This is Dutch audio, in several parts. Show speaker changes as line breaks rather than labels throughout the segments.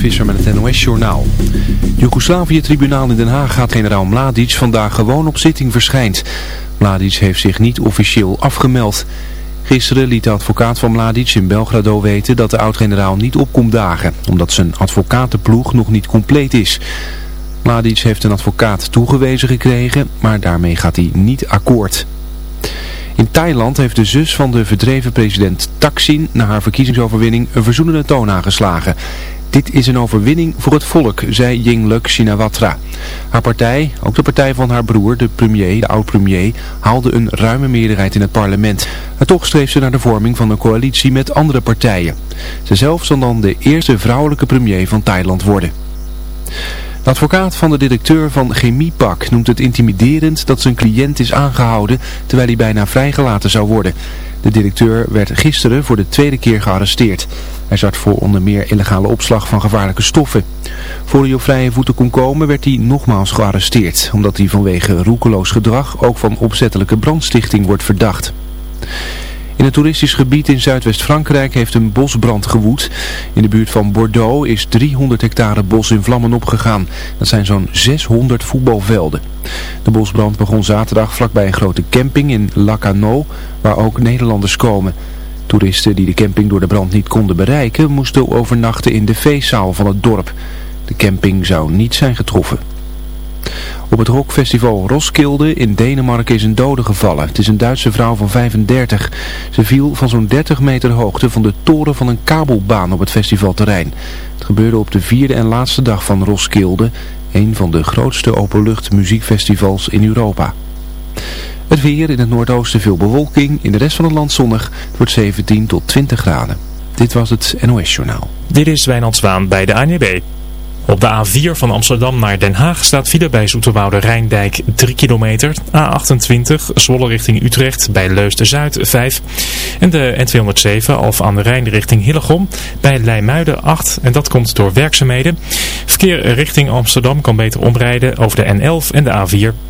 Visser met het NOS-journaal. Joegoslavië-tribunaal in Den Haag gaat generaal Mladic vandaag gewoon op zitting verschijnt. Mladic heeft zich niet officieel afgemeld. Gisteren liet de advocaat van Mladic in Belgrado weten dat de oud-generaal niet opkomt dagen, omdat zijn advocatenploeg nog niet compleet is. Mladic heeft een advocaat toegewezen gekregen, maar daarmee gaat hij niet akkoord. In Thailand heeft de zus van de verdreven president Thaksin na haar verkiezingsoverwinning een verzoenende toon aangeslagen. Dit is een overwinning voor het volk, zei Yingluck Shinawatra. Haar partij, ook de partij van haar broer, de premier, de oud-premier, haalde een ruime meerderheid in het parlement. En toch streef ze naar de vorming van een coalitie met andere partijen. Ze zelf zal dan de eerste vrouwelijke premier van Thailand worden. De advocaat van de directeur van Chemiepak noemt het intimiderend dat zijn cliënt is aangehouden terwijl hij bijna vrijgelaten zou worden. De directeur werd gisteren voor de tweede keer gearresteerd. Hij zat voor onder meer illegale opslag van gevaarlijke stoffen. Voor hij op vrije voeten kon komen werd hij nogmaals gearresteerd, omdat hij vanwege roekeloos gedrag ook van opzettelijke brandstichting wordt verdacht. In een toeristisch gebied in Zuidwest-Frankrijk heeft een bosbrand gewoed. In de buurt van Bordeaux is 300 hectare bos in vlammen opgegaan. Dat zijn zo'n 600 voetbalvelden. De bosbrand begon zaterdag vlakbij een grote camping in Lacanau, waar ook Nederlanders komen. Toeristen die de camping door de brand niet konden bereiken, moesten overnachten in de feestzaal van het dorp. De camping zou niet zijn getroffen. Op het rockfestival Roskilde in Denemarken is een dode gevallen. Het is een Duitse vrouw van 35. Ze viel van zo'n 30 meter hoogte van de toren van een kabelbaan op het festivalterrein. Het gebeurde op de vierde en laatste dag van Roskilde, een van de grootste openlucht muziekfestivals in Europa. Het weer in het noordoosten veel bewolking, in de rest van het land zonnig. Wordt 17 tot 20 graden. Dit was het NOS Journaal.
Dit is Wijnand Zwaan bij de ANWB. Op de A4 van Amsterdam naar Den Haag staat file bij Zoeterwoude Rijndijk 3 kilometer. A28 Zwolle richting Utrecht bij Leusden-Zuid 5. En de N207 Alphen aan de Rijn richting Hillegom bij Leimuiden 8. En dat komt door werkzaamheden. Verkeer richting Amsterdam kan beter omrijden over de N11 en de A4.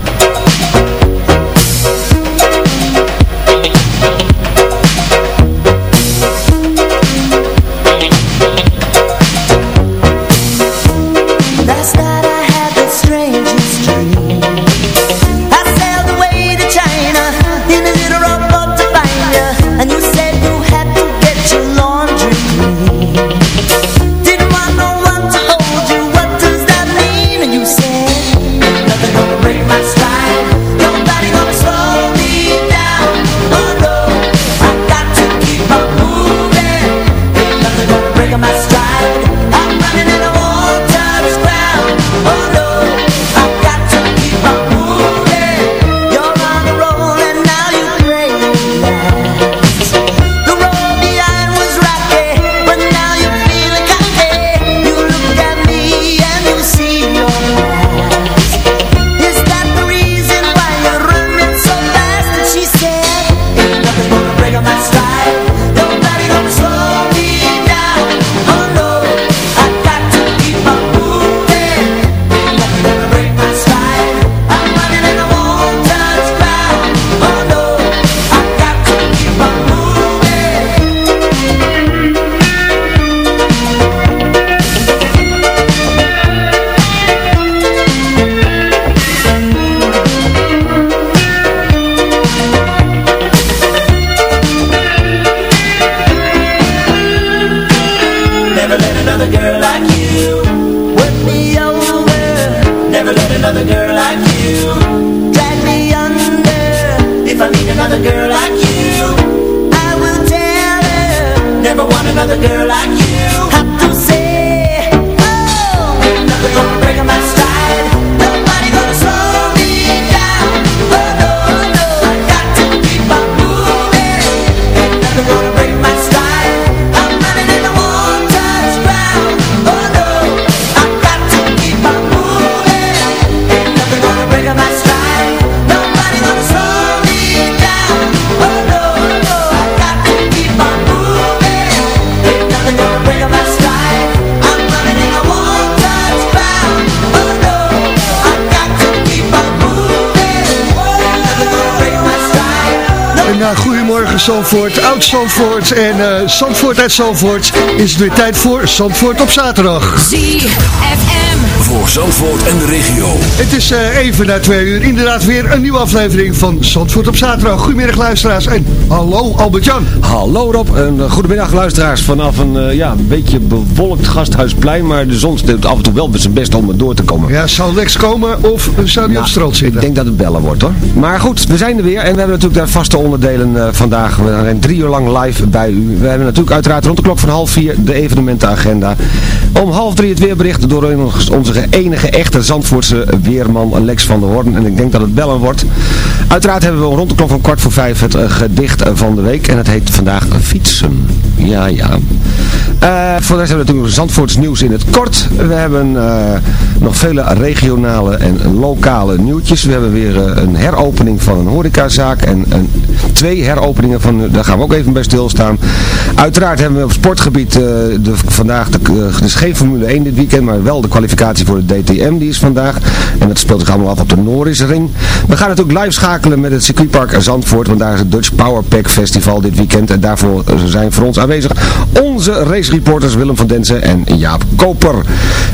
Another girl
Zandvoort, oud Zandvoort en uh, Zandvoort uit Zandvoort. Is het weer tijd voor Zandvoort op zaterdag.
ZFM.
Voor Zandvoort en de regio.
Het is uh, even na twee uur inderdaad weer een nieuwe aflevering van Zandvoort op zaterdag. Goedemiddag luisteraars en hallo Albert-Jan.
Hallo Rob, en uh, goedemiddag luisteraars vanaf een uh, ja, een beetje bewolkt gasthuisplein, maar de zon steekt af en toe wel met zijn best om er door te komen.
Ja, zal Lex komen of zou die
Nou,
op strand zitten?
Ik denk dat het bellen wordt hoor. Maar goed, we zijn er weer en we hebben natuurlijk daar vaste onderdelen uh, vandaag. We zijn drie uur lang live bij u. We hebben natuurlijk uiteraard rond de klok van half vier de evenementenagenda. Om half drie het weerbericht door onze enige echte Zandvoortse weerman Lex van der Hoorn. En ik denk dat het bellen wordt. Uiteraard hebben we rond de klok van kwart voor vijf het uh, gedicht van de week. En het heet vandaag Fietsen. Ja, ja. Uh, voor de rest hebben we natuurlijk Zandvoorts nieuws in het kort. We hebben nog vele regionale en lokale nieuwtjes. We hebben weer een heropening van een horecazaak en een, twee heropeningen van, daar gaan we ook even bij stilstaan. Uiteraard hebben we op sportgebied de, vandaag, de, dus geen Formule 1 dit weekend, maar wel de kwalificatie voor de DTM, die is vandaag. En dat speelt zich allemaal af op de Norrisring. We gaan natuurlijk live schakelen met het circuitpark Zandvoort, want daar is het Dutch Power Pack Festival dit weekend. En daarvoor zijn voor ons aanwezig onze racereporters Willem van Densen en Jaap Koper.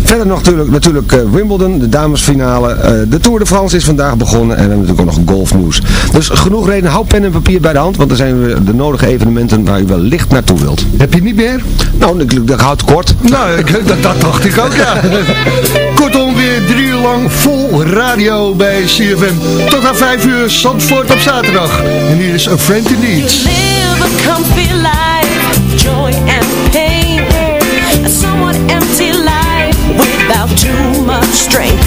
Verder nog natuurlijk, natuurlijk uh, Wimbledon, de damesfinale. Uh, de Tour de France is vandaag begonnen en we hebben natuurlijk ook nog golfnieuws. Dus genoeg reden, hou pen en papier bij de hand, want er zijn de nodige evenementen waar u wellicht naartoe wilt.
Heb je niet meer?
Nou, dat houdt kort.
Nou, ik, dat, dat dacht ik ook, ja. Kortom, weer drie uur lang vol radio bij CFM. Tot aan vijf uur, Zandvoort op zaterdag. En hier is A Friend in Need.
live a comfy life, joy and pain. A somewhat empty life without too much strain.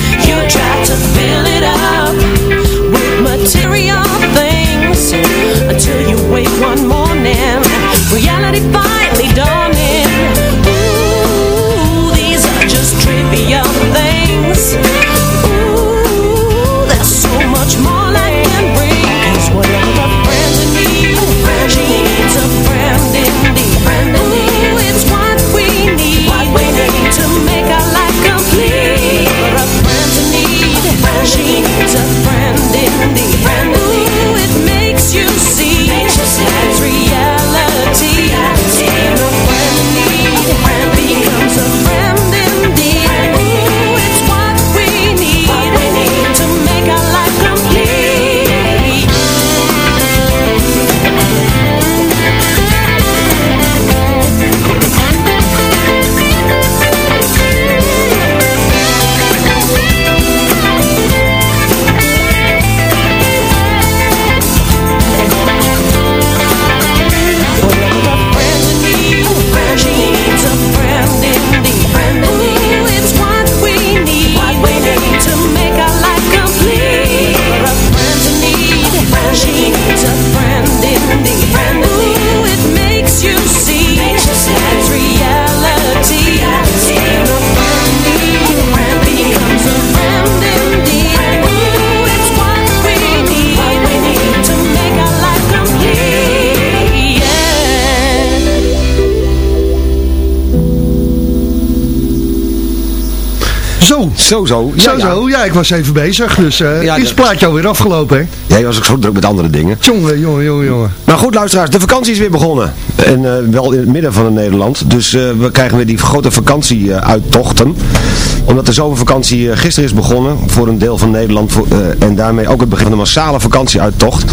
Zo.
Zo, zo. Ja,
Zo,
ja.
zo. Ja, ik was even bezig. Dus uh,
Ja,
is het plaatje alweer afgelopen, hè?
Jij was ook zo druk met andere dingen.
Jongen, jongen, jongen, jongen.
Maar goed luisteraars, de vakantie is weer begonnen. En eh, wel in het midden van het Nederland. Dus eh, we krijgen weer die grote vakantieuittochten. Omdat de zomervakantie eh, gisteren is begonnen voor een deel van Nederland. Voor, eh, en daarmee ook het begin van de massale vakantieuittocht.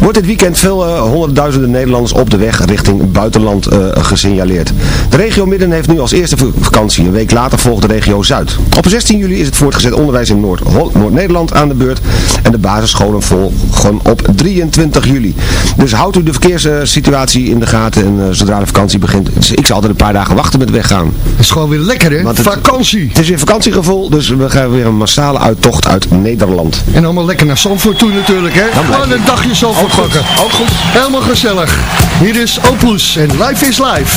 Wordt dit weekend veel eh, honderdduizenden Nederlanders op de weg richting buitenland eh, gesignaleerd. De regio Midden heeft nu als eerste vakantie. Een week later volgt de regio Zuid. Op 16 juli is het voortgezet onderwijs in Noord- Noord-Nederland aan de beurt. En de basisscholen volgen op 23 juli. Dus houdt u de verkeerssituatie in de gaten. En eh, zodra de vakantie begint. dus ik zal altijd een paar dagen wachten met weggaan.
Het is gewoon weer lekker hè,
het-
vakantie.
Het is weer vakantiegevoel. Dus we gaan weer een massale uittocht uit Nederland.
En allemaal lekker naar Zandvoort toe natuurlijk hè. Gewoon een dagje Zandvoort
Ook ook goed.
Helemaal gezellig. Hier is Opus en Life is Life.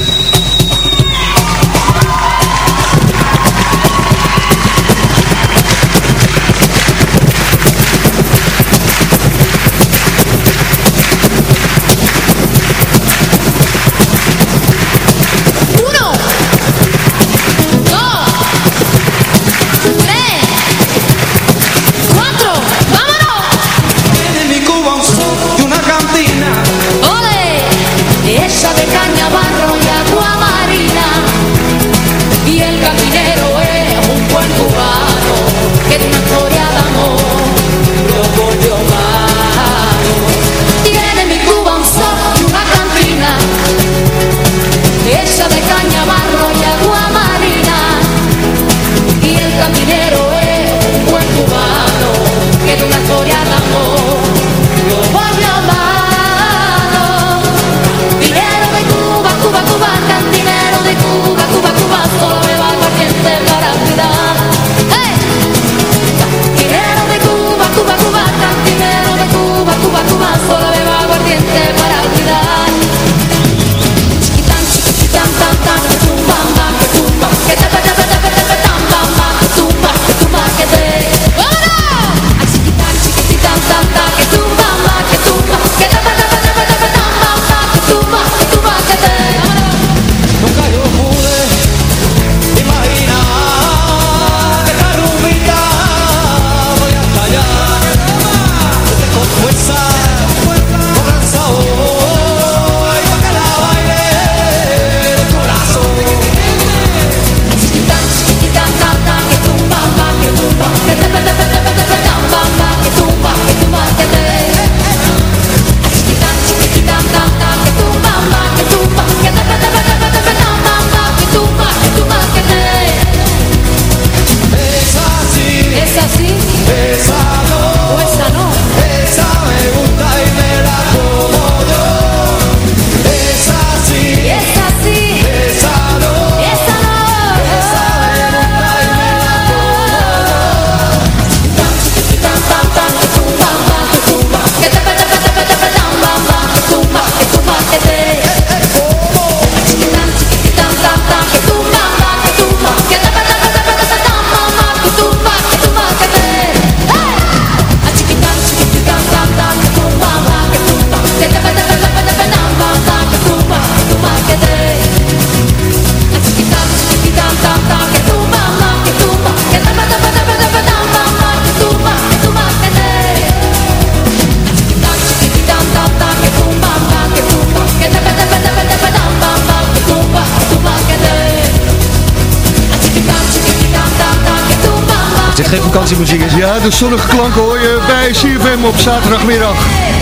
Vakantiemuziek is.
Ja, de zonnige klanken hoor je bij CFM op zaterdagmiddag.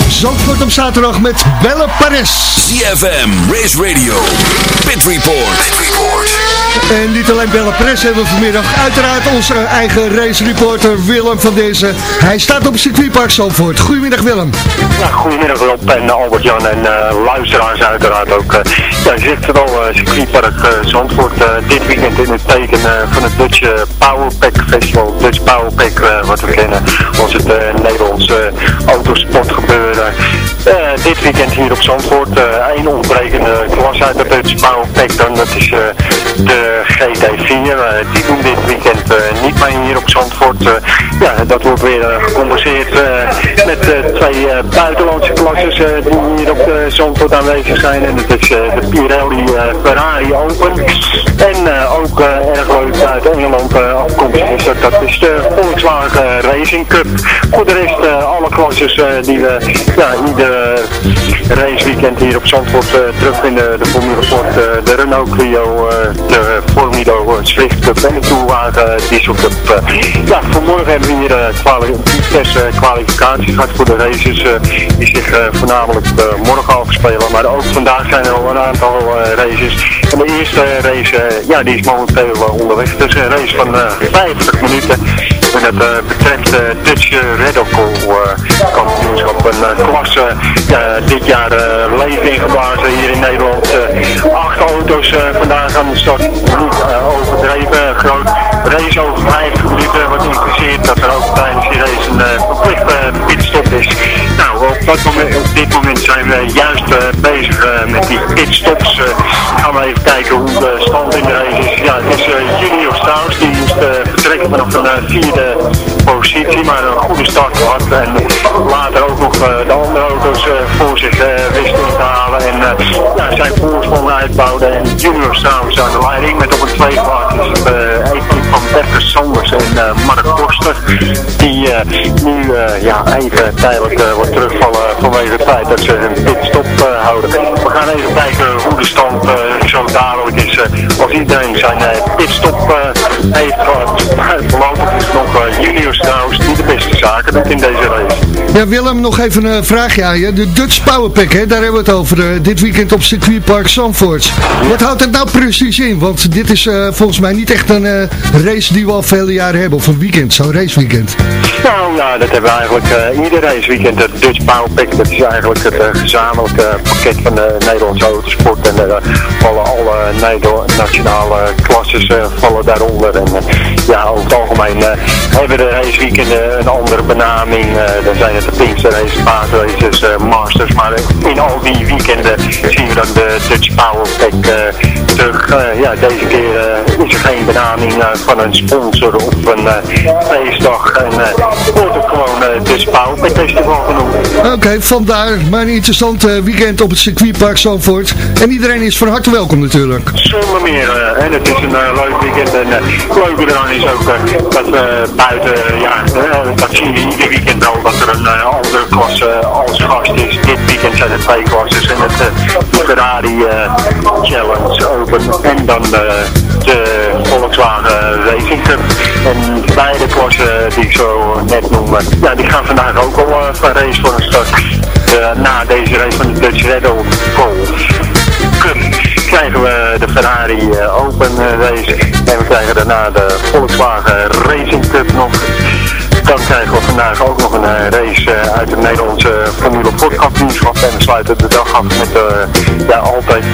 Zandvoort op zaterdag met Belle Paris.
CFM, Race Radio, Pit Report. Pit Report.
En niet alleen Belle Paris hebben we vanmiddag. Uiteraard onze eigen race reporter Willem van deze. Hij staat op het circuitpark Zandvoort. Goedemiddag Willem.
Ja, goedemiddag Rob en Albert-Jan en eh, luisteraars uiteraard ook. eh ja, je zit er al, eh, circuitpark eh, Zandvoort, eh, dit weekend in het teken van het Dutch Powerpack Festival. Dutch Powerpack, wat we kennen als het Nederlandse autosportgebeuren. Eh, dit weekend hier op Zandvoort, eh één ontbrekende klas uit de Dutch Powerpack dan, dat is eh, de GT4. Eh, die doen dit weekend niet mee hier op Zandvoort. Ja, dat wordt weer gecompenseerd met twee buitenlandse klasses die hier op Zandvoort aanwezig zijn. En dat is de Pirelli Ferrari Open. En ook erg leuk uit Engeland afkomstig is dat, dat is de Volkswagen Racing Cup. Voor de rest alle klasses die we ja, ieder raceweekend hier op Zandvoort eh, terugvinden. De Formule Ford, eh, de Renault Clio, eh, de Formido eh, Swift Cup en de Tourwagen Diesel Cup. Eh, ja, vanmorgen hebben we hier eh, eh, kwalificaties gehad voor de races eh, die zich eh, voornamelijk eh, morgen afspelen. Maar ook vandaag zijn er al een aantal eh, races. En de eerste race eh, ja, die is momenteel eh, onderweg. Het is een race van eh, 50 minuten. En dat eh, betreft de Dutch eh, kampioenschap. Een eh, klasse dit jaar eh, leven ingeblazen hier in Nederland. Eh, acht auto's eh, vandaag aan de start. Niet overdreven groot. Race over 50 minuten. Wat impliceert dat er ook tijdens die race een verplichte pitstop is. Nou, op, dat op dit moment zijn we juist bezig met die pitstops. Gaan we even kijken hoe de stand in de race is. Ja, het is Junior Staus. Die moest vertrekken vanaf een vierde positie. Maar een goede start gehad. En later ook nog eh, de andere auto's eh, voor zich eh, wisten te halen. En zijn voorsprong uitbouwden. En Junior Staus aan de leiding met op een het uh, equipe van Berke Sanders en Mark Koster. Die nu ja, even tijdelijk wordt terugvallen vanwege het feit dat ze een pitstop houden. We gaan even kijken hoe de stand zo dadelijk is. Als iedereen zijn pitstop eh, heeft is nog eh, Junior Strauss die de beste zaken doet in deze race.
Ja Willem, nog even een vraagje aan je. De Dutch Powerpack, hè, daar hebben we het over. eh, dit weekend op circuitpark Zandvoort. Wat houdt het nou precies in? Want dit is volgens mij niet echt een race die we al vele jaren hebben. Of een weekend, zo'n raceweekend.
Nou ja, dat hebben we eigenlijk ieder raceweekend. Het Dutch Powerpack, dat is eigenlijk het gezamenlijke pakket van de Nederlandse autosport. En vallen alle Neder nationale klasses eh, vallen daaronder. En eh, ja, over het algemeen eh, hebben de raceweekenden een andere benaming. Dan zijn het de Pinkster races, paardraces, eh, masters. Maar in al die weekenden zien we dan de Dutch Powerpack eh, terug. Ja, deze keer is er geen benaming van een sponsor of een feestdag. En wordt het gewoon Dutch Powerpack Festival genoemd.
Oké, vandaar. Maar een interessant weekend op het circuitpark Zandvoort. En iedereen is van harte welkom natuurlijk.
Meer. eh, en het is een eh, leuk weekend. En eh, het leuke eraan is ook eh, dat we buiten, eh, ja, eh, dat zien we ieder weekend al, dat er een eh, andere klasse als gast is. Dit weekend zijn er twee klasses. En het eh, Ferrari eh, Challenge Open en dan eh, de Volkswagen Racing Cup. En beide klassen die ik zo net noemde, ja, die gaan vandaag ook al eh, van race voor een start. Eh, na deze race van de Dutch Red Bull krijgen we de Ferrari eh, Open eh, race en we krijgen daarna de Volkswagen Racing Cup nog. Dan krijgen we vandaag ook nog een eh, race eh, uit het Nederlandse Formule Ford kampioenschap. En we sluiten de dag af met de ja, altijd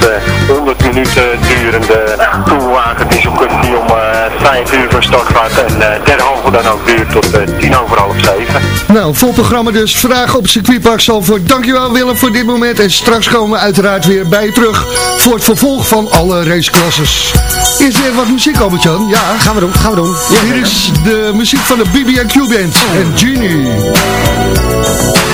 eh, 100 minuten durende toerwagen diesel cup die om eh 5 uur van start gaat. En eh derhalve dan ook duurt tot eh 10 over half 7.
Nou, vol programma dus. Vragen op circuitpark Zandvoort. Dankjewel Willem voor dit moment. En straks komen we uiteraard weer bij je terug voor het vervolg van alle raceklasses. Eerst weer wat muziek, Albert-Jan. Ja.
Gaan we doen, gaan we doen.
Hier is de muziek van de BB&Q Band en Genie.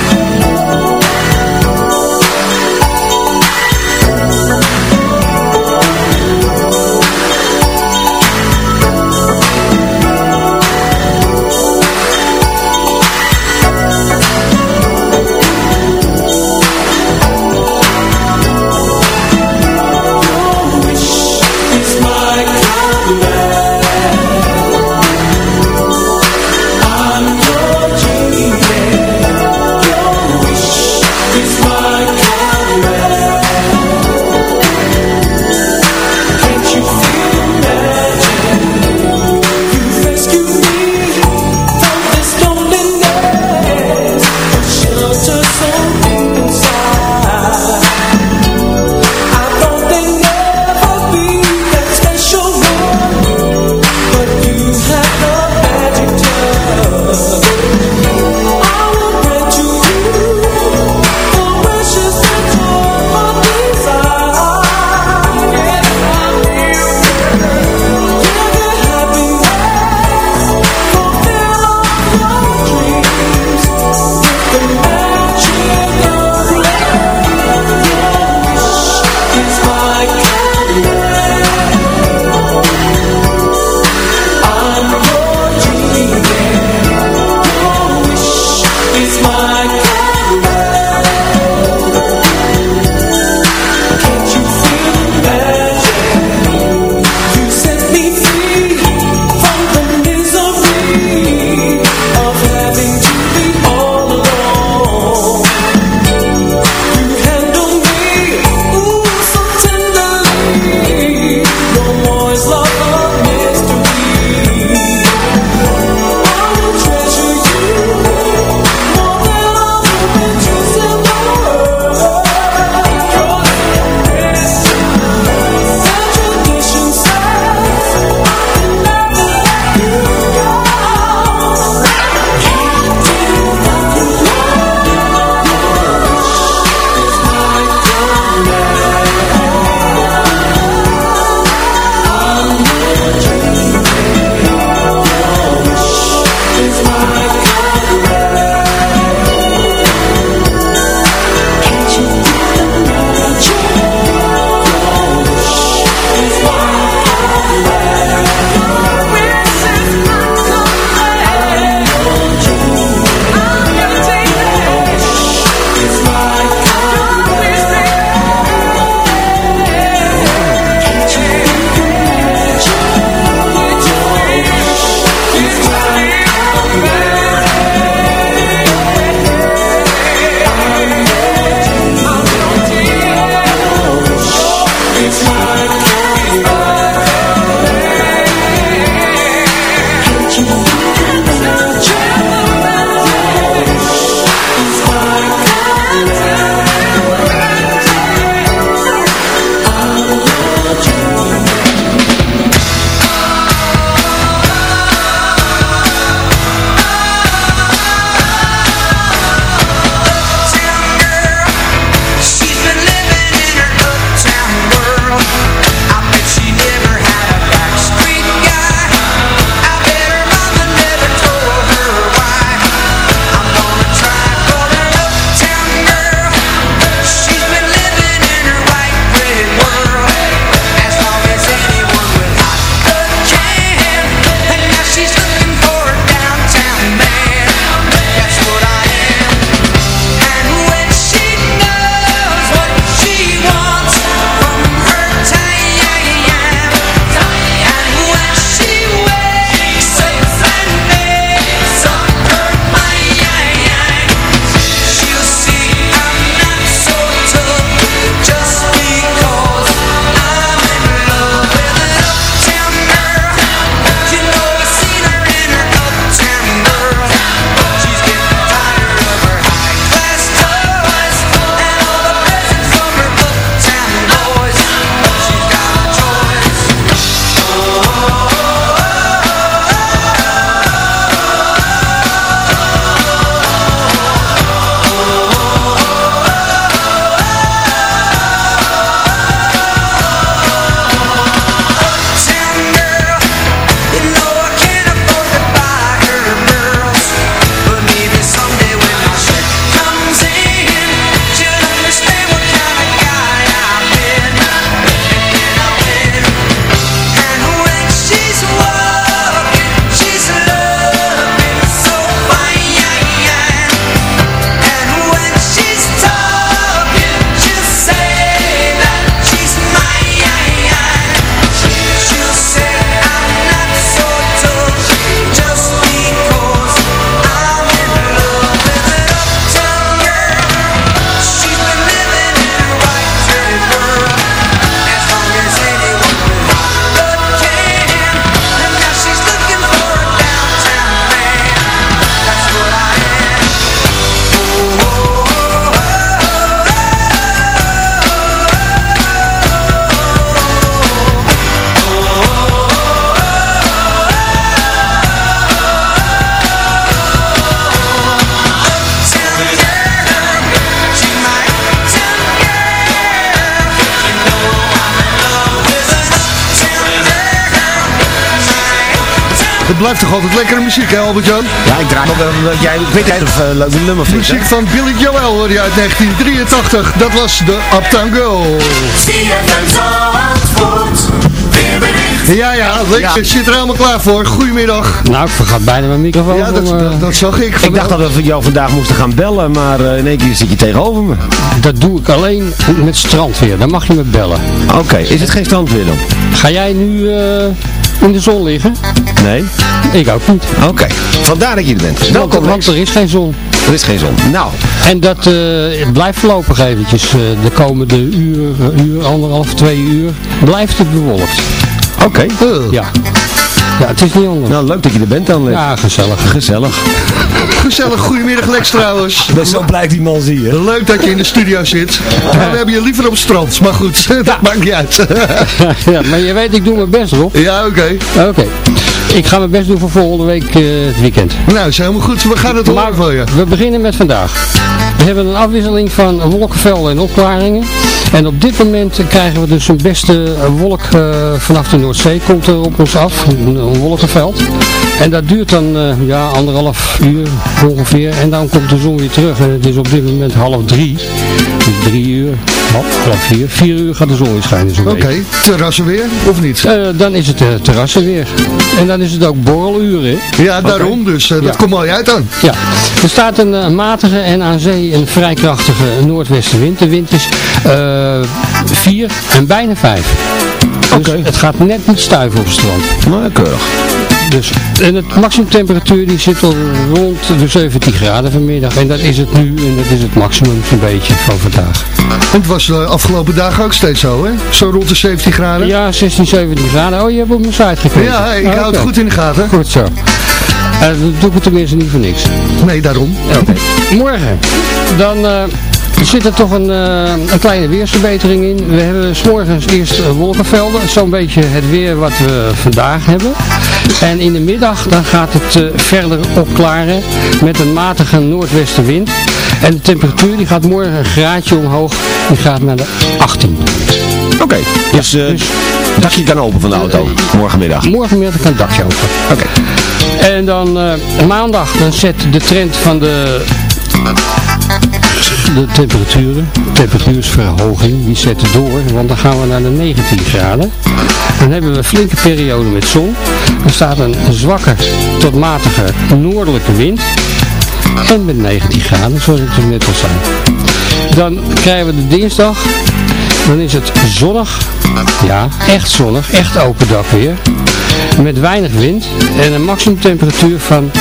Blijft toch altijd lekkere muziek, hè Albert-Jan?
Ja, ik draai nog wel, dat jij, ik weet jij of uh, leuk nummer vindt. hè?
Muziek van Billy Joel hoor je uit 1983. Dat was de Uptown Girl. Ja, ja, leuk.
Ja.
Het zit er helemaal klaar voor. Goedemiddag.
Nou, ik vergat bijna mijn microfoon.
Ja, dat,
om, eh,
dat, dat zag ik.
Ik dacht dat we jou vandaag moesten gaan bellen, maar eh, in één keer zit je tegenover me.
dat doe ik alleen met strandweer. Dan mag je me bellen.
Oké, is het geen strandweer dan?
Ga jij nu eh, in de zon liggen?
Nee?
Ik ook niet.
Oké, vandaar dat je er bent. Welkom,
want, er is geen zon.
Er is geen zon. Nou,
En dat eh, blijft voorlopig eventjes. eh, de komende uur, uur, anderhalf, twee uur, blijft het bewolkt.
oké.
Ja. Ja, het is niet anders.
Nou, leuk dat je er bent dan, Lex.
Ja, gezellig.
Gezellig.
Gezellig, goedemiddag Lex trouwens.
Ik ben zo blij die man zie je.
Leuk dat je in de studio zit. Maar we hebben je liever op het strand. Maar goed, dat maakt niet uit.
ja, maar je weet, ik doe mijn best, Rob.
ja, oké.
Oké. Ik ga mijn best doen voor volgende week eh, het weekend.
Nou, is helemaal goed. We gaan het horen van je.
We beginnen met vandaag. We hebben een afwisseling van wolkenvelden en opklaringen. En op dit moment krijgen we dus een beste wolk eh, vanaf de Noordzee komt er op ons af, een, wolkenveld. En dat duurt dan eh, ja, anderhalf uur ongeveer en dan komt de zon weer terug. En het is op dit moment half drie. Drie uur, half, half vier, vier uur gaat de zon weer schijnen
Oké, terrassen weer, of niet?
Eh, dan is het uh, terrassen weer. En dan is het ook borreluren.
Ja, daarom. Dus eh, dat
Ja.
komt mooi uit dan.
Ja, er staat een eh, matige en aan zee een vrij krachtige noordwestenwind. De wind is 4 en bijna 5. Dus het gaat net niet stuiven op het strand.
Nou, keurig.
Dus, en het maximumtemperatuur die zit al rond de 17 graden vanmiddag. En dat is het nu en dat is het maximum zo'n beetje van vandaag.
En het was de afgelopen dagen ook steeds zo, hè? Zo rond de 17 graden.
Ja, 16, 17 graden. Oh, je hebt op mijn site gekeken.
Ja, ik
Ah,
hou het
oké.
goed in de gaten.
Goed zo. Eh, dat doe ik tenminste niet voor niks.
Nee, daarom.
Morgen, dan eh, zit er toch een, eh, een kleine weersverbetering in. We hebben s morgens eerst eh, wolkenvelden, zo'n beetje het weer wat we vandaag hebben. En in de middag dan gaat het eh, verder opklaren met een matige noordwestenwind. En de temperatuur die gaat morgen een graadje omhoog, die gaat naar de 18.
Oké, dus, eh
dus-
dakje kan open van de auto, morgenmiddag.
Morgenmiddag kan het dakje open.
Oké.
En dan maandag, dan zet de trend van de, de temperaturen, temperatuursverhoging, die zet door. Want dan gaan we naar de 19 graden. Dan hebben we een flinke periode met zon. Er staat een zwakke tot matige noordelijke wind. En met 19 graden, zoals ik het net al zei. Dan krijgen we de dinsdag. Dan is het zonnig. Ja, echt zonnig. Echt open dak weer. Met weinig wind. En een maximumtemperatuur van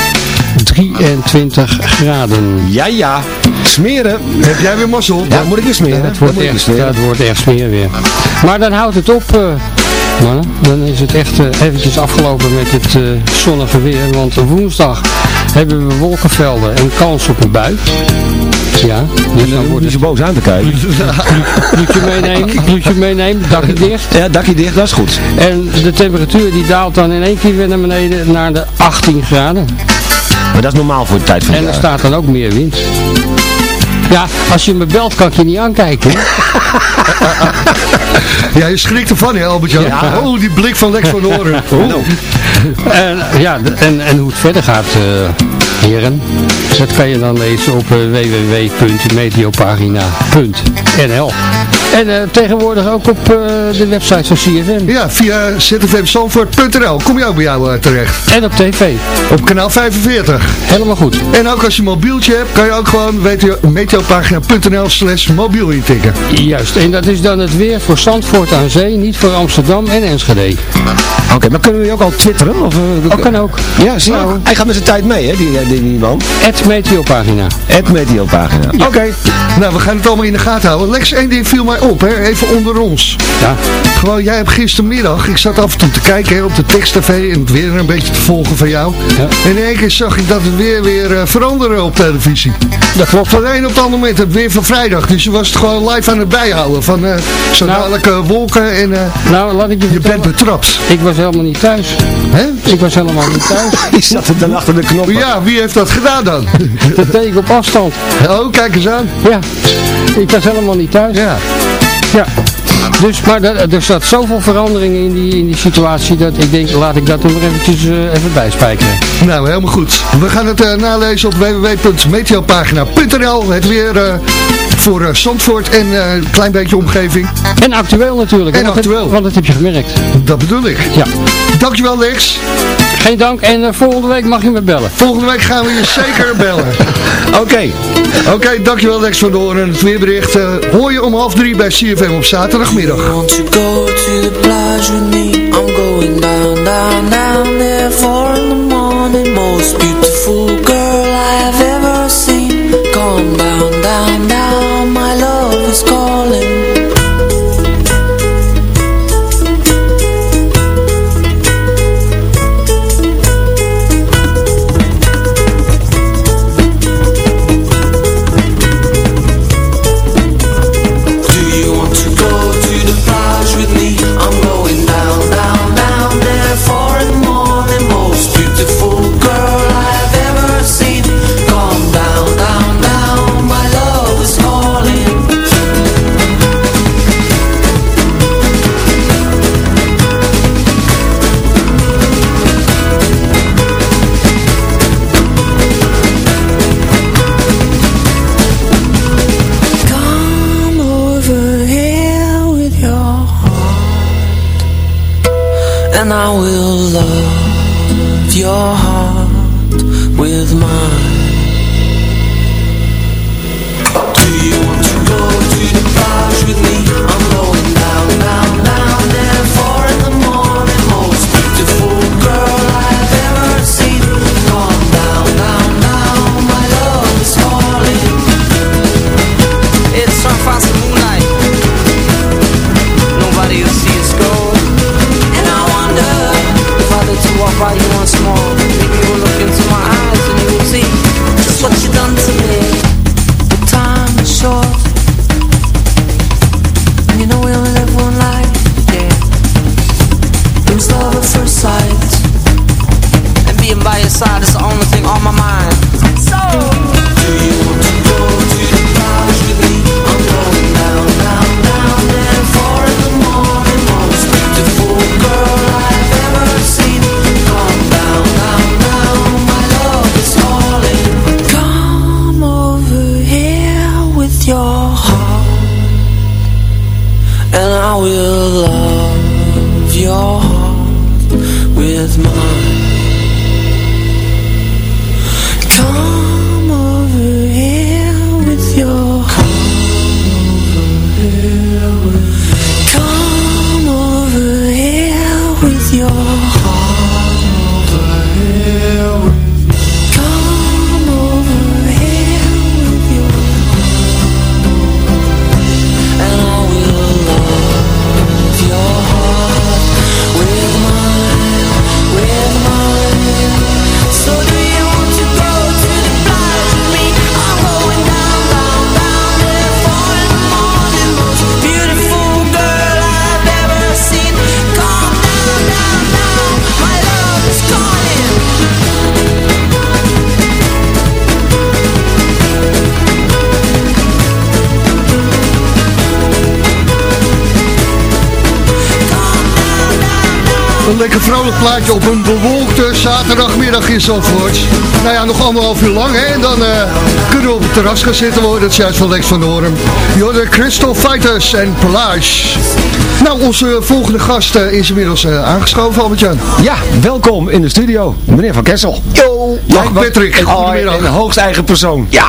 23 graden.
Ja, ja. Smeren.
Heb jij weer mazzel?
Ja, moet ik weer smeren?
Het
Dan
wordt, echt,
smeren.
het wordt echt smeer weer. Maar dan houdt het op. eh, dan is het echt eh, eventjes afgelopen met het eh, zonnige weer. Want woensdag hebben we wolkenvelden en kans op een bui. Ja, dus dan wordt het
zo boos aan te kijken.
bloedje meenemen, bloedje meenemen, dakje dicht.
Ja, dakje dicht, dat is goed.
En de temperatuur die daalt dan in één keer weer naar beneden naar de 18 graden.
Maar dat is normaal voor de tijd van
En er staat dan ook meer wind. Ja, als je me belt kan ik je niet aankijken.
Ja, je schrikt ervan, hè, Albert-Jan?
Ja.
Oh, die blik van Lex van Oren. Oh.
En, ja, en, en hoe het verder gaat, eh, heren, dat kan je dan lezen op eh, www.meteopagina.nl En eh, tegenwoordig ook op eh, de website van CFM.
Ja, via zfmzandvoort.nl kom je ook bij jou terecht.
En op tv.
Op kanaal 45.
Helemaal goed.
En ook als je een mobieltje hebt, kan je ook gewoon meteo- meteopagina.nl slash mobiel intikken.
Juist, en dat is dan het weer voor Zandvoort aan zee, niet voor Amsterdam en Enschede.
Oké, maar kunnen we die ook al twitteren? Of,
Ook kan ook.
Ja, zie je?
Nou.
Hij gaat met zijn tijd mee, hè, die, die, die man.
Meteopagina.
Het Meteopagina. Oké.
Nou, we gaan het allemaal in de gaten houden. Lex, één ding viel mij op, hè? even onder ons.
Ja.
Gewoon, jij hebt gistermiddag, ik zat af en toe te kijken hè, op de tekst-tv en het weer een beetje te volgen van jou.
Ja.
En in één keer zag ik dat het weer weer eh, veranderen op televisie. Dat klopt. Van een op het andere moment, het weer van vrijdag. Dus je was het gewoon live aan het bijhouden van eh zo
Nou.
dadelijk eh, wolken en eh,
Nou, laat ik je
je bent betrapt.
Ik was helemaal niet thuis.
Hè?
Ik was helemaal niet thuis.
Die zat er dan achter de knoppen.
Ja, wie heeft dat gedaan dan?
Dat deed ik op afstand.
oh, kijk eens aan.
Ja. Ik was helemaal niet thuis.
Ja.
Ja. Dus, maar er, er zat zoveel veranderingen in die, in die situatie dat ik denk, laat ik dat er nog eventjes eh, even bijspijkeren.
Nou, helemaal goed. We gaan het eh, nalezen op www.meteopagina.nl. Het weer eh, voor Zandvoort en een klein beetje omgeving.
En actueel natuurlijk.
En
want het-
actueel.
want dat heb je gemerkt.
Dat bedoel ik.
Ja.
Dankjewel Lex.
Geen dank en eh, volgende week mag je me bellen.
Volgende week gaan we je zeker bellen.
Oké.
Oké, dankjewel Lex van de Hoorn. Het weerbericht eh, hoor je om half drie bij CFM op zaterdagmiddag.
Want to go to the plage with me I'm going down, down, down there Four in the morning Most beautiful
lekker vrolijk plaatje op een bewolkte zaterdagmiddag in Zandvoort. Nou ja, nog anderhalf uur lang, hè. En dan eh, kunnen we op het terras gaan zitten worden. Dat is juist van Lex van Doorn. de Crystal Fighters en Pelage. Nou, onze volgende gast eh, is inmiddels eh, aangeschoven, Albert-Jan.
Ja, welkom in de studio, meneer Van Kessel.
Yo, dag Patrick.
Een,
Goedemiddag.
een hoogst eigen persoon. Ja.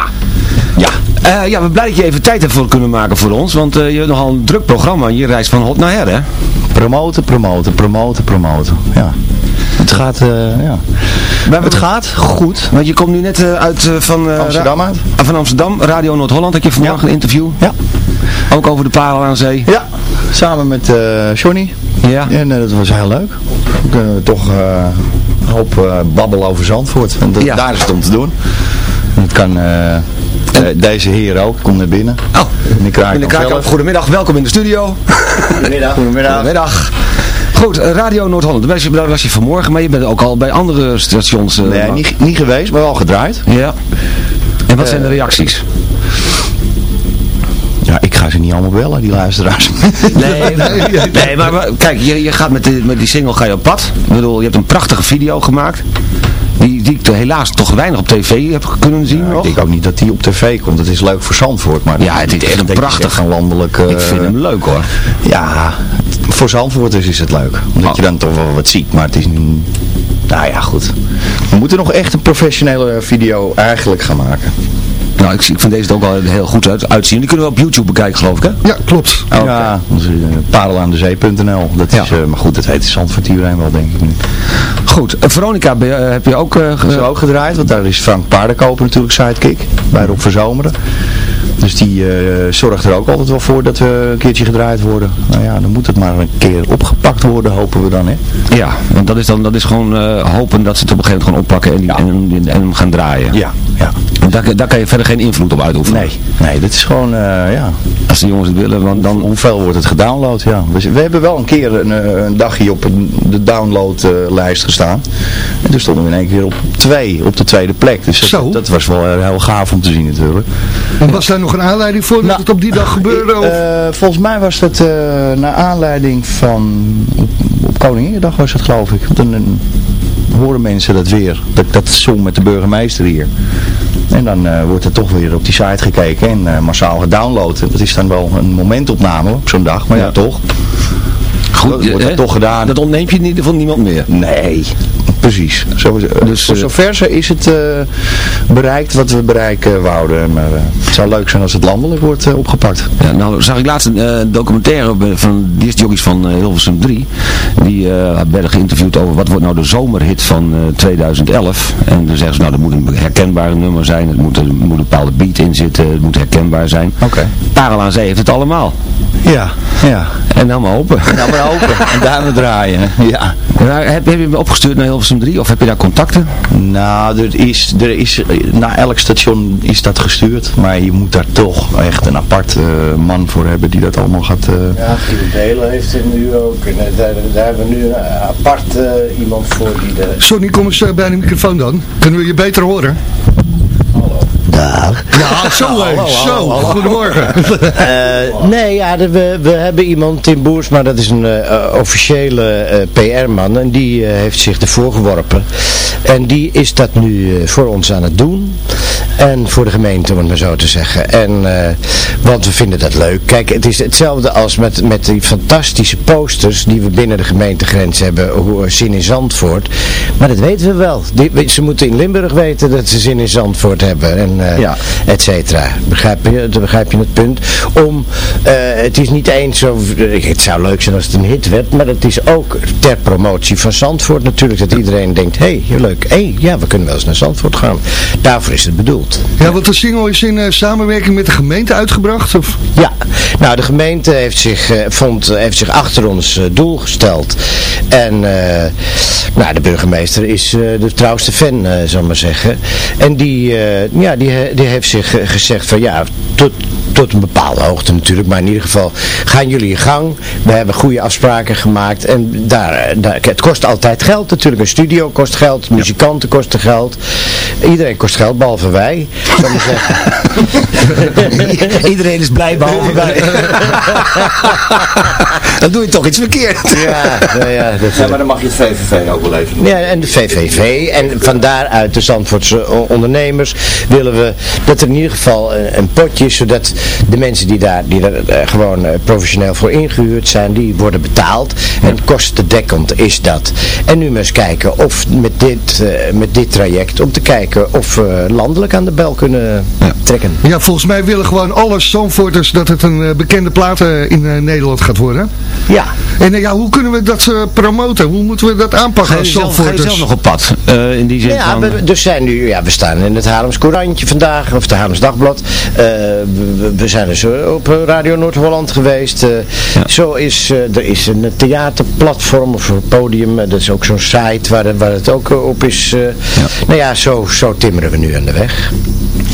Ja. Eh, ja, we blij dat je even tijd hebt voor kunnen maken voor ons, want je hebt nogal een druk programma. Je reist van hot naar her, hè?
Promoten, promoten, promoten, promoten. Ja. Het gaat, eh, ja. Het gaat goed.
Want je komt nu net eh, uit eh, van...
Amsterdam uit.
Van Amsterdam, Radio Noord-Holland. Had je vanmorgen een interview?
Ja.
Ook over de parel aan zee?
Ja. Samen met eh Johnny.
Ja.
En dat was heel leuk. Dan kunnen we toch een hoop babbelen over Zandvoort. En dat,
Ja.
daar is het om te doen. En dat kan eh, deze heer ook. Kom naar binnen.
Oh,
Meneer Kraak
goedemiddag, welkom in de studio.
Goedemiddag. Goedemiddag.
Goedemiddag. Goed, eh, Radio Noord-Holland, daar was je- daar was je vanmorgen, maar je bent ook al bij andere stations. eh,
Nee, niet, niet geweest, maar wel gedraaid.
Ja. En wat zijn de reacties?
Ja, ik ga ze niet allemaal bellen, die luisteraars.
Nee, nee maar, maar kijk, je, je gaat met, die- met die single ga je op pad. Ik bedoel, je hebt een prachtige video gemaakt. Die, die ik helaas toch weinig op tv heb kunnen zien
ik
nog.
denk ook niet dat die op tv komt. Het is leuk voor Zandvoort, maar
Ja, het is echt een prachtig-
Een landelijk... eh,
Ik vind hem leuk hoor.
Ja, voor Zandvoorters is het leuk. Omdat je dan toch wel wat ziet, maar het is niet... Nou ja, goed. We moeten nog echt een professionele video eigenlijk gaan maken.
Nou, ik, ik vind deze er ook wel heel goed uit, uitzien. Die kunnen we op YouTube bekijken geloof ik hè?
Ja, klopt.
Ja, eh, parelaandezee.nl. Dat is, eh, maar goed, dat weet Zandvoort iedereen wel, denk ik nu.
Goed, Veronica heb je ook... eh,
is ook gedraaid, want daar is Frank Paardenkoper natuurlijk sidekick. Bij Rob Verzomeren. Dus die eh, zorgt er ook altijd wel voor dat we een keertje gedraaid worden. Nou ja, dan moet het maar een keer opgepakt worden, hopen we dan, hè.
Ja, want dat is, dan, dat is gewoon eh, hopen dat ze het op een gegeven moment gewoon oppakken en, en, en hem gaan draaien.
Ja, ja.
Want daar, daar kan je verder geen invloed op uitoefenen.
Nee, nee, dit is gewoon, eh, ja.
Als de jongens het willen, want dan...
Hoeveel wordt het gedownload? Ja. We, we hebben wel een keer een, een dagje op de downloadlijst gestaan. En toen stonden we in één keer op twee, op de tweede plek. Dus
Zo.
dat, dat was wel heel gaaf om te zien natuurlijk.
En was daar nog een aanleiding voor dat het op die dag gebeurde? Of?
Eh, volgens mij was dat eh, naar aanleiding van, op, Koninginnedag was het geloof ik. Want dan horen mensen dat weer, dat, dat zong met de burgemeester hier. En dan eh, wordt er toch weer op die site gekeken en eh, massaal gedownload. Dat is dan wel een momentopname op zo'n dag, maar ja, toch.
Goed,
dat wordt dat toch gedaan.
Dat ontneemt je in ieder geval niemand meer.
Nee, precies. Zo, dus, voor
eh,
zover ze is het eh, bereikt wat we bereiken wouden. Maar eh, het zou leuk zijn als het landelijk wordt eh, opgepakt.
Ja, nou zag ik laatst een eh, documentaire van discjockeys van eh, Hilversum 3. Die eh, werden geïnterviewd over wat wordt nou de zomerhit van eh, 2011. En dan zeggen ze nou dat moet een herkenbare nummer zijn. Het moet, er moet een bepaalde beat in zitten. Het moet herkenbaar zijn.
Oké.
Parel aan Zee heeft het allemaal.
Ja, ja.
En dan maar open.
Nou maar open en daarmee draaien. Ja.
Heb, heb je hem opgestuurd naar Hilversum 3 of heb je daar contacten?
Nou, er is, er is, naar elk station is dat gestuurd. Maar je moet daar toch echt een apart eh, man voor hebben die dat allemaal gaat... eh,
Ja, Guido Delen heeft het nu ook. En eh, daar, daar hebben we nu een apart iemand voor die de...
Sonny, kom eens bij de microfoon dan. Kunnen we je beter horen? Ja, zo. Zo, goedemorgen.
Eh, nee, ja, we, we hebben iemand in Boers, maar dat is een eh, officiële eh, PR-man. En die heeft zich ervoor geworpen. En die is dat nu voor ons aan het doen. En voor de gemeente, om het maar zo te zeggen. En, want we vinden dat leuk. Kijk, het is hetzelfde als met, met die fantastische posters die we binnen de gemeentegrens hebben. Hoe, zin in Zandvoort. Maar dat weten we wel. Die, ze moeten in Limburg weten dat ze zin in Zandvoort hebben. En,
Ja.
Et cetera. Begrijp je, begrijp je het punt? Om, eh, het is niet eens zo, eh, het zou leuk zijn als het een hit werd, maar het is ook ter promotie van Zandvoort natuurlijk, dat iedereen denkt, hé, hey, leuk, hé, hey, ja, we kunnen wel eens naar Zandvoort gaan. Daarvoor is het bedoeld.
Ja, want de single is in eh, samenwerking met de gemeente uitgebracht? Of?
Ja, nou de gemeente heeft zich, vond, heeft zich achter ons doel gesteld. En nou, de burgemeester is de trouwste fan, zal ik maar zeggen. En die, ja, die, die heeft zich gezegd van ja, tot, tot een bepaalde hoogte natuurlijk. Maar in ieder geval gaan jullie je gang. We hebben goede afspraken gemaakt. En daar, eh, daar, het kost altijd geld natuurlijk. Een studio kost geld, muzikanten kosten geld. Iedereen kost geld, behalve wij. Zal ik maar zeggen.
Iedereen is blij behalve wij. dan doe je toch iets verkeerd.
Ja, nou ja, dat,
Ja, maar dan mag je het VVV ook wel even doen.
Ja, en de VVV. En van daaruit de Zandvoortse ondernemers willen we dat er in ieder geval een, een potje is, zodat de mensen die daar, die daar eh, gewoon eh, professioneel voor ingehuurd zijn, die worden betaald. En kostendekkend is dat. En nu maar eens kijken of met dit, eh, met dit traject, om te kijken of we landelijk aan de bel kunnen trekken.
Ja, volgens mij willen gewoon alle Zandvoorters dat het een bekende plaat in Nederland gaat worden.
Ja.
En ja, hoe kunnen we dat promoten? Hoe moeten we dat aanpakken
Ga je,
als
zelf, ga je
Zandvoorters?
zelf nog op pad? Eh, in die zin
Ja,
van...
we, dus zijn nu, ja, we staan in het Haarlems Courantje vandaag, of het Haarlems Dagblad. Eh, we, we zijn dus eh, op Radio Noord-Holland geweest. Eh, Zo is, eh, er is een theaterplatform of een podium, eh, dat is ook zo'n site waar, waar het ook eh, op is. eh. Nou ja, zo, zo timmeren we nu aan de weg.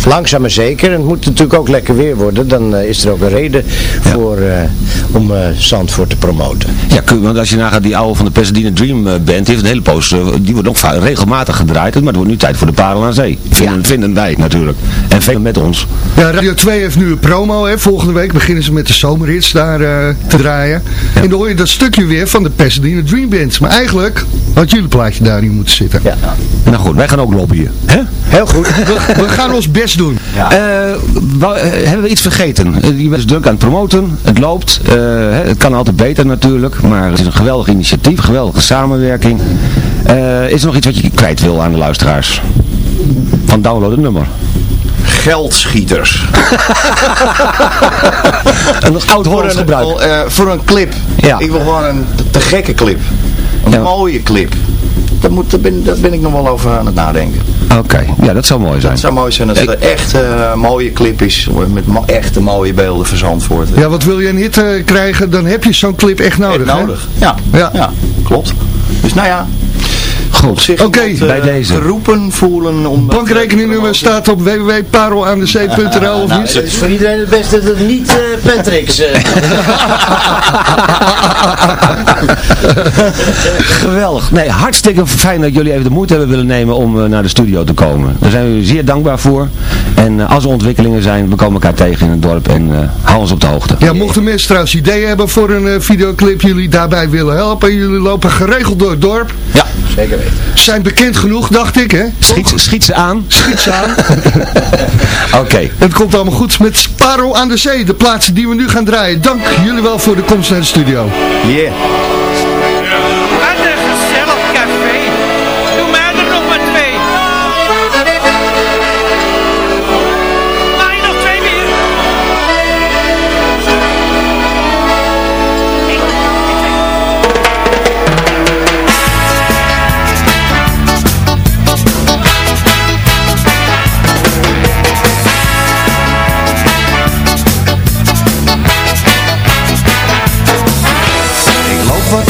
Langzaam maar zeker. En het moet natuurlijk ook lekker weer worden. Dan eh, is er ook een reden voor, eh, om eh, Zandvoort te promoten.
Ja, kun- want als je nagaat, die oude van de Pasadena Dream Band, die heeft een hele poos, die wordt nog vaak regelmatig gedraaid, maar het wordt nu tijd voor de Parel aan Zee. Vinden, vinden wij natuurlijk. En veel met ons.
Ja, Radio 2 heeft nu een promo. Hè. Volgende week beginnen ze met de zomerhits daar eh, te draaien. En dan hoor je dat stukje weer van de Pasadena Dream Band. Maar eigenlijk had jullie plaatje daarin moeten zitten.
Ja.
Nou goed, wij gaan ook lobbyen. Hè?
Heel goed.
We, we gaan ons best doen.
Eh, eh, hebben we iets vergeten? Eh, je bent dus druk aan het promoten, het loopt, eh, het kan altijd beter natuurlijk, maar het is een geweldig initiatief, geweldige samenwerking. Eh, is er nog iets wat je kwijt wil aan de luisteraars? Van download het nummer.
Geldschieters.
een oud
voor een,
gebruik.
eh, voor een clip.
Ja.
Ik wil gewoon een te gekke clip. Een mooie clip. Daar, moet, daar, ben, daar ben ik nog wel over aan het nadenken.
Oké, ja dat zou mooi zijn.
Het zou mooi zijn als het een echt eh, mooie clip is. Met mo- echte mooie beelden van Zandvoort.
Ja, wat wil je een hit eh, krijgen, dan heb je zo'n clip echt nodig. hè?
nodig. Ja,
Ja.
ja. klopt. Dus nou ja.
Goed.
Zich
Oké.
iemand, eh,
Bij deze.
geroepen voelen om...
Bankrekeningnummer staat op www.parelaandezee.nl of
Nou,
niet?
het is voor iedereen het beste dat het niet eh Patrick's... eh,
Geweldig. Nee, hartstikke fijn dat jullie even de moeite hebben willen nemen om eh, naar de studio te komen. Daar zijn we zeer dankbaar voor. En eh, als er ontwikkelingen zijn, we komen elkaar tegen in het dorp en eh hou ons op de hoogte.
Ja, mochten mensen trouwens ideeën hebben voor een eh, videoclip, jullie daarbij willen helpen. Jullie lopen geregeld door het dorp.
Ja,
Zeker weten.
Zijn bekend genoeg, dacht ik, hè?
schiet, schiet ze aan.
Schiet ze aan.
Oké.
Het komt allemaal goed met Parel aan de Zee, de plaatsen die we nu gaan draaien. Dank jullie wel voor de komst naar de studio.
Yeah.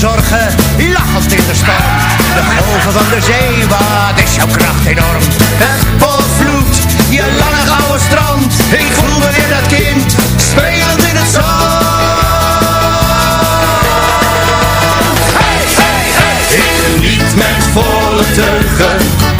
zorgen, lachend in de storm. De golven van de zee, wat is jouw kracht enorm. Het volvloed, je lange gouden strand. Ik voel me weer dat kind, spelend in het zand. Hey, hey, hey. Ik geniet met volle teugen.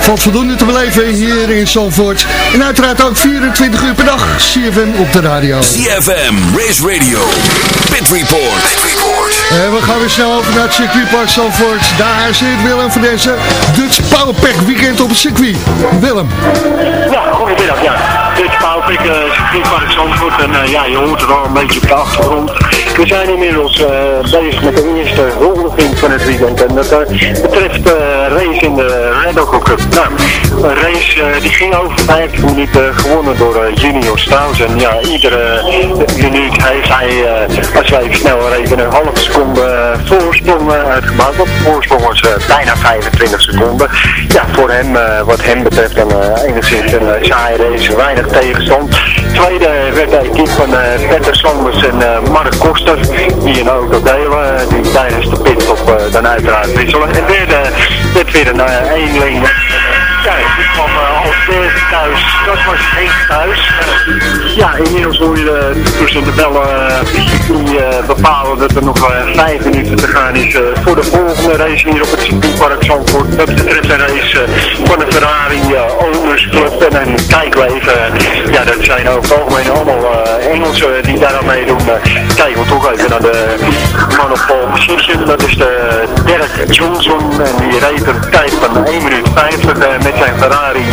Valt voldoende te beleven hier in Zandvoort. En uiteraard ook 24 uur per dag CFM op de radio.
CFM, Race Radio, Pit Report.
En we gaan weer snel over naar het circuitpark Zandvoort. Daar zit Willem van deze Dutch Powerpack weekend op het circuit. Willem.
Ja, goedemiddag, ja. Dit Pauwpik, uh, circuitpark Zandvoort. En uh, ja, je hoort het al een beetje op de achtergrond. We zijn inmiddels uh, bezig met de eerste huldiging van het weekend. En dat betreft race in de Red Cup. Nou, een race die ging over 15 minuten gewonnen door Junior Strauss. En ja, iedere minuut heeft hij, als wij even snel een halve seconde voorsprong uitgebouwd. Want de voorsprong was bijna 25 seconden. Ja, voor hem, wat hem betreft, dan enigszins een saaie race, weinig tegenstand. Tweede werd de equipe van uh, Petter Sanders en uh, Mark Koster, die een auto delen, die tijdens de pitstop dan uiteraard wisselen. En derde werd weer een eenling. Ja, die kwam als derde thuis. Dat was geen thuis. ja, inmiddels hoor je tussen de bellen die bepalen dat er nog vijf minuten te gaan is voor de volgende race hier op het circuitpark Zandvoort. Dat betreft een race van de Ferrari Owners Club. En dan kijken we even, ja dat zijn het algemeen allemaal Engelsen die daar aan meedoen. kijken we toch even naar de man op position. Dat is de Derek Johnson en die reed een tijd van 1 minuut 50 met zijn Ferrari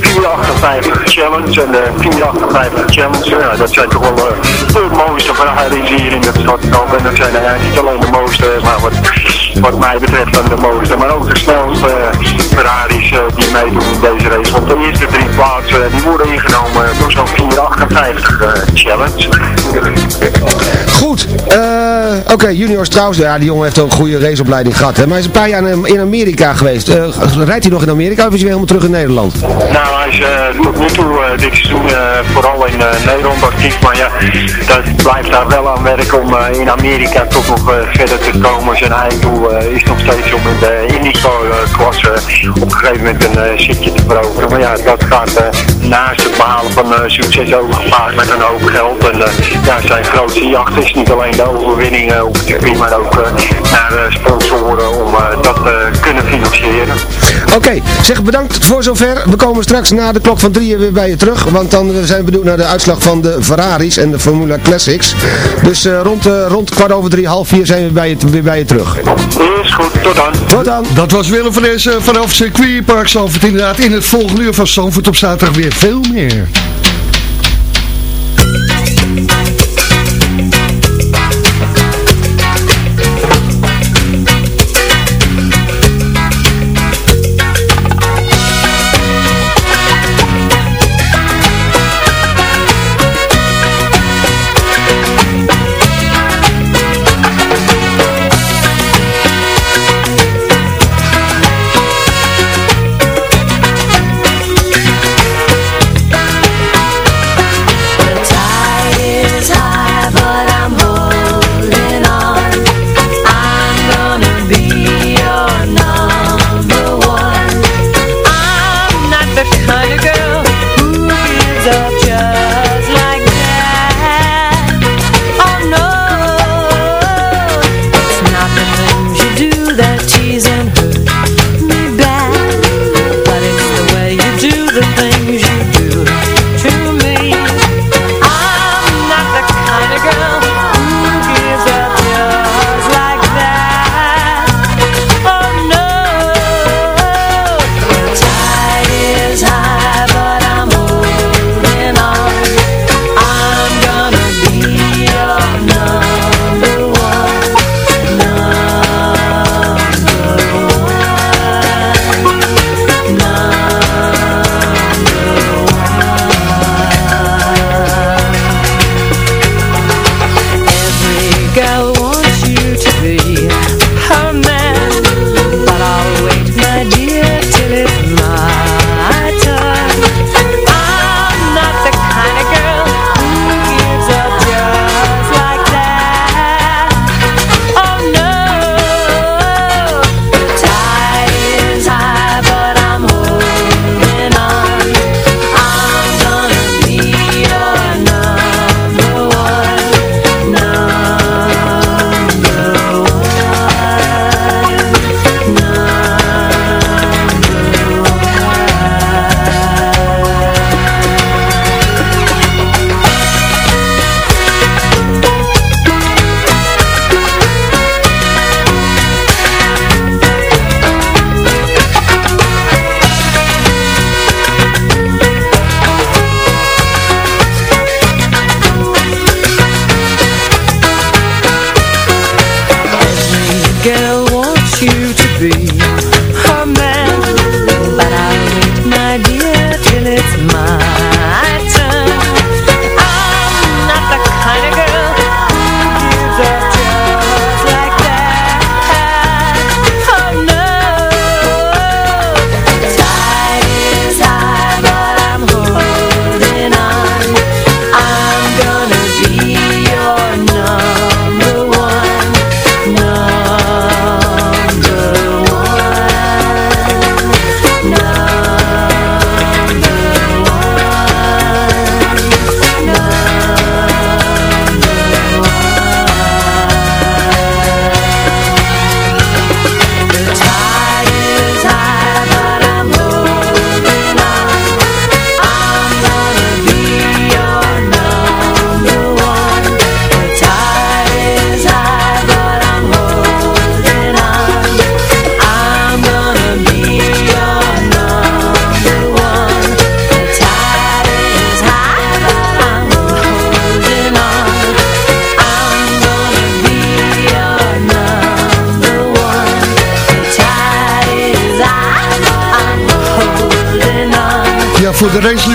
458 Challenge. En de 458 Challenge, ja, dat zijn toch wel de mooiste Ferraris hier in het stadkamp. En dat zijn uh, niet alleen de mooiste, maar wat, wat mij betreft dan de mooiste, maar ook de snelste Ferraris die meedoen in deze race. Want de eerste drie plaatsen die worden ingenomen door zo'n 458 uh, Challenge.
Goed, uh, oké, Junior Strauss, ja, die jongen heeft ook een goede raceopleiding gehad. Hè? Maar hij is een paar jaar in, Amerika geweest. Uh, rijdt hij nog in Amerika of is hij weer helemaal terug in Nederland?
Nou, hij is uh, tot nu toe dit seizoen vooral in Nederland actief. Maar ja, dat blijft daar wel aan werken om in Amerika toch nog verder te komen. Zijn einddoel is nog steeds om in de IndyCar-klasse op een gegeven moment een zitje te veroveren. Maar ja, dat gaat naast het behalen van succes ook gepaard met een hoop geld. En ja, zijn grootste jacht is niet alleen de overwinning op het circuit, maar ook naar sponsoren om dat te kunnen financieren.
Oké, zeg bedankt voor zover. We komen straks na de klok van drieën weer bij je terug. Want dan zijn we benieuwd naar de uitslag van de Ferraris en de Formula Classics. Dus rond, rond kwart over drie, half vier zijn we bij je, weer bij je terug.
Is goed, tot dan.
Tot dan.
Dat was Willem van deze vanaf circuitpark Zandvoort. Inderdaad, in het volgende uur van Zandvoort op zaterdag weer veel meer. up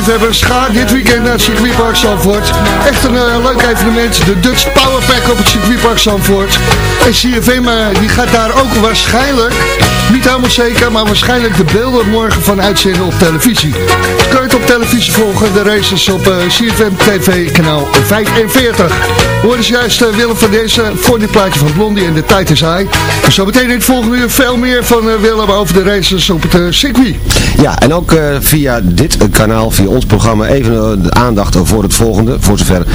raceliefhebbers, ga dit weekend naar het circuitpark Zandvoort. Echt een eh, leuk evenement, de Dutch Power Pack op het circuitpark Zandvoort. En CFM eh, die gaat daar ook waarschijnlijk, niet helemaal zeker, maar waarschijnlijk de beelden morgen van uitzenden op televisie. Televisie volgen, de races op eh, CFM TV kanaal 45. Hoor eens juist eh, Willem van deze voor dit plaatje van Blondie en de tijd is. En zo meteen in het volgende uur veel meer van eh, Willem over de races op het circuit.
Ja, en ook via dit kanaal, via ons programma, even de aandacht voor het volgende. Voor zover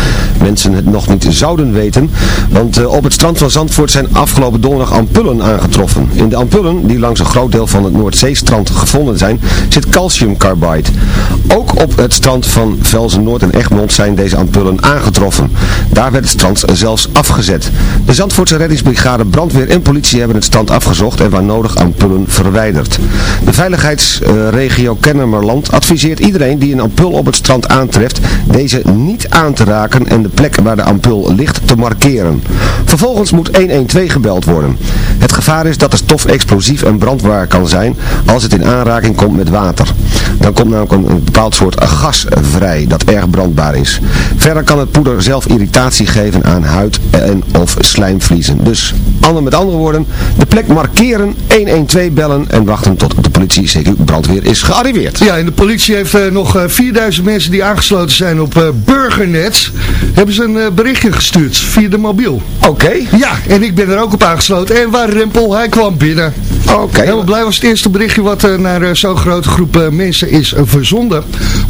mensen het nog niet zouden weten. Want op het strand van Zandvoort zijn afgelopen donderdag ampullen aangetroffen. In de ampullen, die langs een groot deel van het Noordzeestrand gevonden zijn, zit calciumcarbide. Ook op het strand van Velzen Noord en Egmond zijn deze ampullen aangetroffen. Daar werd het strand zelfs afgezet. De Zandvoortse reddingsbrigade, brandweer en politie hebben het strand afgezocht en waar nodig ampullen verwijderd. De veiligheidsregio Kennemerland adviseert iedereen die een ampul op het strand aantreft deze niet aan te raken en de plek waar de ampul ligt te markeren. Vervolgens moet 112 gebeld worden. Het gevaar is dat de stof explosief en brandbaar kan zijn als het in aanraking komt met water. Dan komt namelijk een, een bepaald soort gas vrij dat erg brandbaar is. Verder kan het poeder zelf irritatie geven aan huid en of slijmvliezen. Dus ander, met andere woorden, de plek markeren, 112 bellen en wachten tot de politie, CQ brandweer, is gearriveerd.
Ja, en de politie heeft eh, nog eh, 4000 mensen die aangesloten zijn op eh, Burgernet. Hebben ze een eh, berichtje gestuurd via de mobiel.
Oké.
Ja, en ik ben er ook op aangesloten. En waar Rempel, hij kwam binnen.
Oké.
Helemaal blij was het eerste berichtje wat eh, naar eh, zo'n grote groep eh, mensen is eh, verzonden.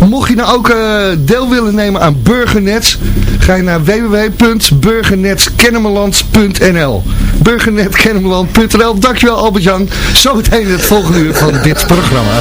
Mocht je nou ook eh, deel willen nemen aan Burgernet, ga je naar www.burgernetkennemerland.nl Burgernetkennemerland.nl Dankjewel Albert-Jan. Zometeen het volgende uur van dit programma.